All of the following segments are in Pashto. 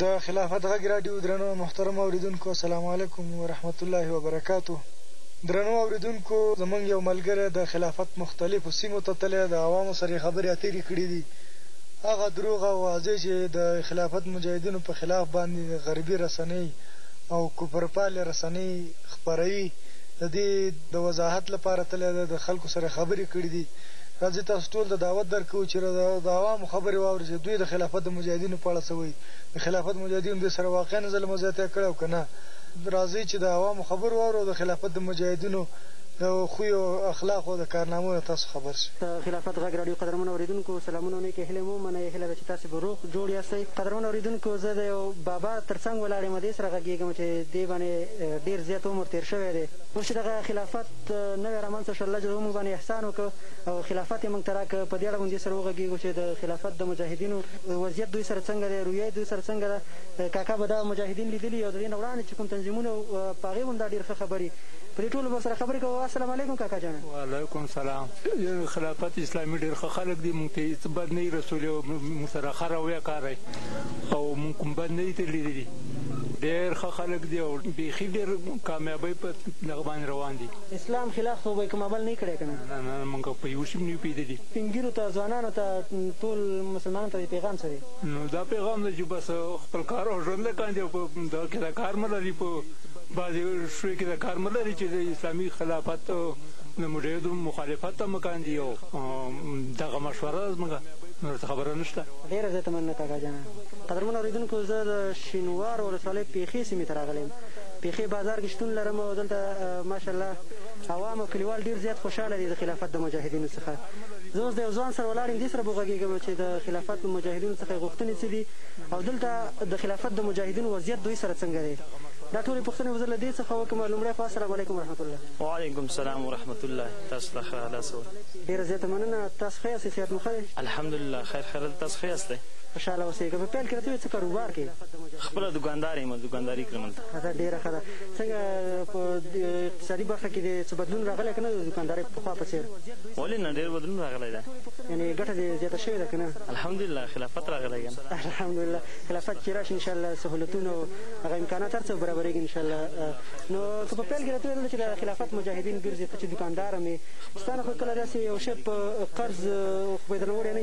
د خلافت غږ راډیو درنو محترم اوریدونکو السلام علیکم ورحمت الله وبرکاته درنو اوریدونکو زمونږ یو ملګری د خلافت مختلفو سیمو ته تللی د عوامو سره یې خبرې اترې کړې دي هغه دروغ او اوازې چې د خلافت مجاهدینو په خلاف باندې غربي رسنۍ او کفرپالې رسنۍ خپروي د دې د وضاحت لپاره تللی دی، د خلکو سره یې خبرې کړې دي. راځئ تاسو ټولو ته دعوت درکوو چې د عوامو خبرې واورئ چې دوی د خلافت د مجاهدینو په اړه څه وایي، د خلافت مجاهدینو دوی سره واقعاً ظلم او زیاتی کړی او که نه؟ راځئ چې د عوامو خبرې واورو او د خلافت د مجاهدینو د خویو او اخلاقو او د کارنامو نه تاسو خبر شئ. د خلافت غږ راډیو قدرمنو اورېدونکو، سلامونه او نېکې هیلې مو! منئ، هیله ده چې تاسې به روغ جوړ یاستئ. قدرمنو اورېدونکو، زه د یو بابا تر څنګ ولاړ یم، دې سره غږېږم چې دې باندې، ډیر زیات عمر تیر شوی دی اوس چې دغه خلافت نوی رامنځته شو الله جل جلاله موږ باندې احسان وکړ او خلافت یې موږ ته راکړ په دې اړه موږ دې سره وغږیږو چې د خلافت د مجاهدینو وضعیت دوی سره څنګه دی رویه یې دوی سره څنګه ده کاکا به دا مجاهدین لیدلي او د دې نه وړاندې چې کوم تنظیمونه وو په هغې به هم دا ډیر ښه خبرې په دې ټولو به سره خبرې کوو السلام علیکم کاکا جانه. وعلیکم سلام خلافت اسلامي ډیر ښه خلک دي موږ ته هیڅ بد نه دي رسولي او موږ سره ښه رویه کار کوي او موږ کوم بد نه دي ترې لیدلي. ډیر ښه خلک دی او بیخی ډیر کامیابی په دغه باندې روان دی. اسلام خلاف خو به یې کوم عمل نه کړی کنه. نه نه مونږ په یو شي نه یو پیدلي. سپین ږیرو ته ځوانانو ته ټول مسلمانانو ته دې پیغام څه دی؟ نو دا پیغام ده چې بس خپل کار او ژوند کاندې او په دغه کې دا کار مه لري په بعضې شوې کې دا کار مه لري چې د اسلامي خلافت د مجاهدو مخالفت ته مه کاندې او دغه مشوره ده زمونږ نور څه خبره نشته. ډیره زیاته مننه کاکا جانه. قدرمنو اورېدونکو زه د شینوارو ولسوالۍ پېښې سیمې ته راغلی یم. پېښې بازار کې شتون لرم او دلته ماشاءالله عوام او کلیوال ډېر زیات خوشحاله دي د خلافت د مجاهدینو څخه. زه اوس د یو ځوان سره ولاړ یم دې سره به وغږېږم چې د خلافت د مجاهدینو څخه یې غوښتنې څه دي او دلته د خلافت د مجاهدینو وضعیت دوی سره څنګه دی؟ دا ټولې پوښتنې به زه له دې څخه وکړم. لومړی خو السلام علیکم ورحمت الله. وعلیکم السلام ورحمت الله تاسو ته ښه راغلاست وایم. ډېره زیاته مننه. تاسو ښه یاستئ؟ صحت مو ښه دی؟ الحمدلله خیر خیره دی. تاسو ښه یاستئ؟ خوشحاله اوسې که په پیل کې راته وې څه کاروبار کې خپل دکاندار یم دکانداری کوم دا ډیره ښه ده څنګه په اقتصادي برخه کې دې څه بدلون راغلی کنه د دکاندارۍ په خوا په څیر ولې نه ډیر بدلون راغلی ده یعنی ګټه دې زیاته شوې ده کنه الحمدلله خلافت راغلی کنه الحمدلله خلافت چې راشي ان شاء الله سهولتونه او هغه امکانات هر څه برابرېږي ان شاء الله نو که په پیل کې راته ویل چې د خلافت مجاهدین ګرځي ته چې دکاندار مې ستانه خو کله داسې یو شی په قرض خو به درنه وړی نه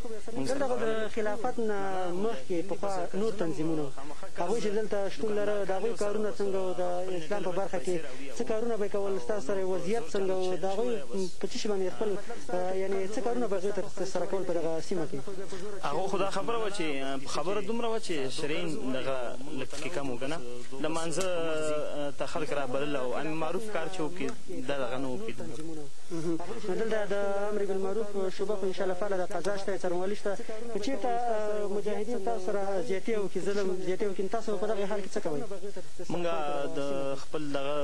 دلته خو د خلافت نه مخکې پخوا نور تنظیمونه وو، هغوی چې دلته شتون لره، د هغوی کارونه څنګه وو، د اسلام په برخه کې څه کارونه به یې کول، ستاسو سره یې وضعیت څنګه وو، د هغوی په څه شي باندې خپل یعنې څه کارونه به هغوی تر سره کول په دغه سیمه کې؟ هغه خو دا خبره وه چې خبره دومره وه چې شرین دغه لږ پکې کم وو که نه، لمانځه ته خلک رابلل او امر معروف کار چې وکړي دا دغه نه وو کېدلي. نو دلته د امر بالمعروف شعبه خو ان شاء الله فعاله ده قضا شته څارنوالي شته که چیرته مجاهدین تاسو سره زیاتی وکړي ظلم زیاتی وکړي تاسو په دغه حال کې څه کوئ مونږه د خپل دغه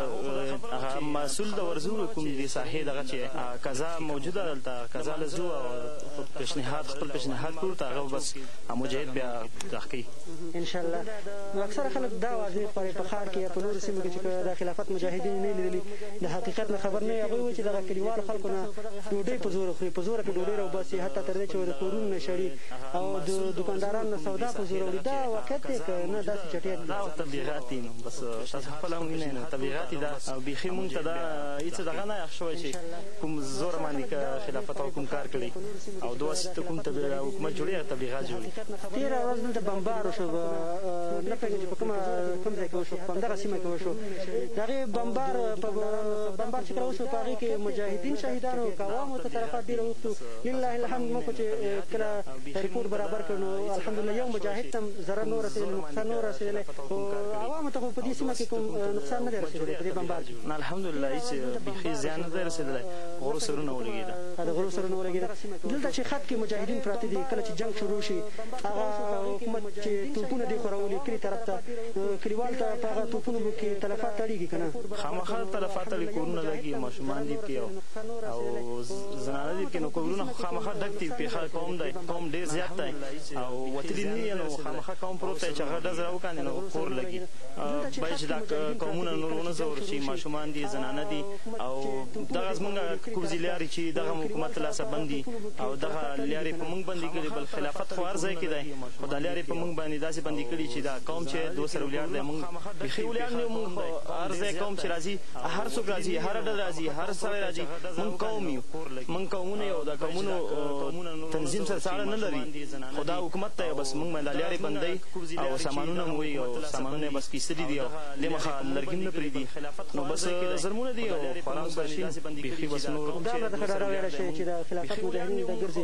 هغه مسول د ورزو کوم دي ساحې دغه چې قضا موجوده دلته قضا لزو او پیشنهاد خپل پیشنهاد کوو ته هغه بس مجاهد بیا تحقیق ان شاء الله نو اکثره خلک دا واضح خوري په خار کې یا په نورو سیمو کې چې دا خلافت مجاهدین نه لیدلي د حقیقت نه خبر نه وي، هغوی وایي چې دغه کلیوال خلکو نه ډوډۍ په زوره خوري، په زوره پرې ډوډۍ راوباسي، حتی تر دې چې د کورونو نه شړي او د دوکاندارانو نه سودا په زوره وړي، دا واقعیت دی که نه داسې چټیات دي؟ تېره ورځ دلته بمبار وشو، نه پوهېږم چې په کومه کوم ځای کې وشو خو په همدغه سیمه کې وشو. د هغې بمبار په بمبار چې کله وشو په هغې کې مجاهدین شهیدان وو که عوامو تلفات ډېر اوښت وو لله الحمد موږ خو چې کله رپورټ برابر کړ نو الحمدلله یو مجاهد ته هم ضرر نه و رسېدلی نقصان نه و رسېدلی خو عوامو ته خو په دې سیمه کې کوم نقصان نه دی رسېدلی په دې بمبار کې الحمدلله هېڅ بیخي زیان نه دی رسېدلی غرو سرونه ولګېده د غرو سرونه ولګېده دلته چې خط کې مجاهدین پراته دي کله چې جنګ شروع شي هغه حکومت چې توپونه دي ښورولي کلي طرف ته کلیوال ته په هغه توپونو به کې تلفات اړیږي که نه؟ خامخا تلفات اړي کورونه لګي ماشومان دي پکې او زنانه دي پکې نو کورونه خو خامخا ډک دي پېښه قوم دی قوم ډېر زیات دی او وتلي نه دي نو خامخا قوم پروت دی چې هغه ډزه راوکاندي نو کور لګي باید چې دا قومونه نور ونه ځورول شي ماشومان دي زنانه دي او دغه زمونږ کوزي لارې چې دغه حکومت لاسه بند دي او دغه لارې په مونږ بندې کړي بل خلافت خو هر ځای کې دی خو دا ليارې په موږ باندې داسې بندې کړي چې دا قوم چې دوه سره وليار دی موږ بيخي وليار نه يو موږ خو هر ځای قوم چې راځي هر څوک راځي هره ډله راځي هر سړی راځي موږ قوم يو موږ قومونه يو دا قومونو تنظيم سره څه اړه نه لري خو دا حکومت ته بس موږ باندې دا ليارې بندوي او سامانونه مو وي او سامانونه يې بس کيستلي دي او دې مخه لرګي هم نه پرېږدي نو بس زرمونه دي او خورا مو سره شي بيخي بس نور دا به درته ډاډه ويلی شي چې د خلافت مجاهدين دلته ګرځي